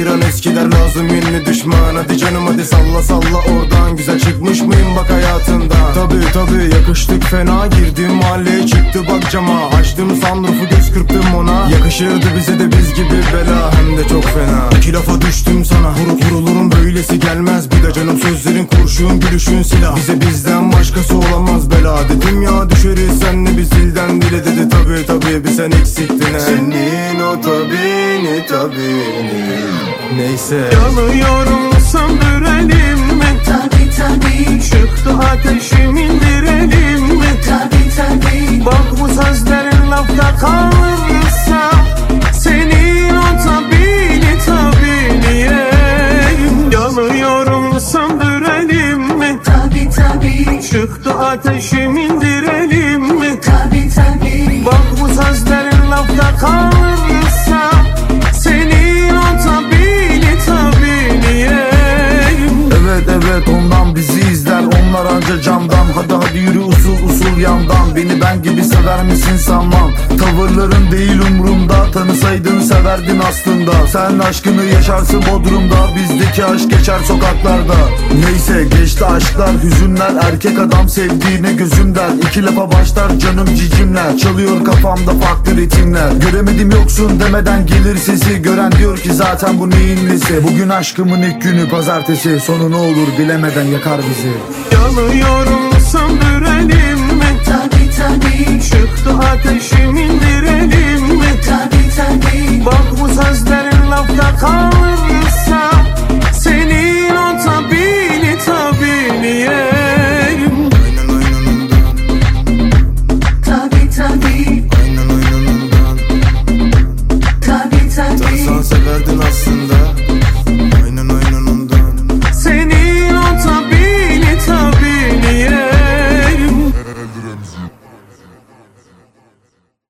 ayran eskiler lazım yeni düşman. Hadi canım salla salla oradan Güzel çıkmış mıyım bak hayatından Tabi tabi yakıştık fena Girdim mahalleye çıktı bak cama. Açtım ona Yakışırdı bize de biz gibi bela Hem de çok fena. İki lafa düştüm sana Vurup vurulurum böylesi gelmez. Bir de canım sözlerin kurşun gülüşün silah. Bize bizden başkası olamaz bela Dedim ya düşeriz senle biz dilden dile dedi Tabi tabi bir sen eksiktin he. Senin o tabini tabini. Neyse. Yanıyorum söndürelim Yanıyorum söndürelim mi? tabi tabi Çıktı ateşim indirelim mi? tabi tabi Bak bu sözlerin lafta kalırsa Senin o tabini tabiniye Evet evet ondan bizi izler. Onlar anca camdan. Hadi hadi yürü usul usul yandan. Beni ben gibi sever misin? Sanmam. Tavırların değil umurumda Tanısaydın severdin aslında. Sen aşkını yaşarsın Bodrum'da Bizdeki aşk geçer sokaklarda. Neyse geçti aşklar hüzünler Erkek adam sevdiğine gözüm der İki lafa başlar canım cicimler Çalıyor kafamda farklı ritimler. Göremedim yoksun demeden gelir sesi. Gören diyor ki zaten bu neyin nesi? Bugün aşkımın ilk günü pazartesi. Sonu ne olur bilemeden yakar bizi. Yanıyorum söndürelim mi? tabi tabi Çıktı ateşim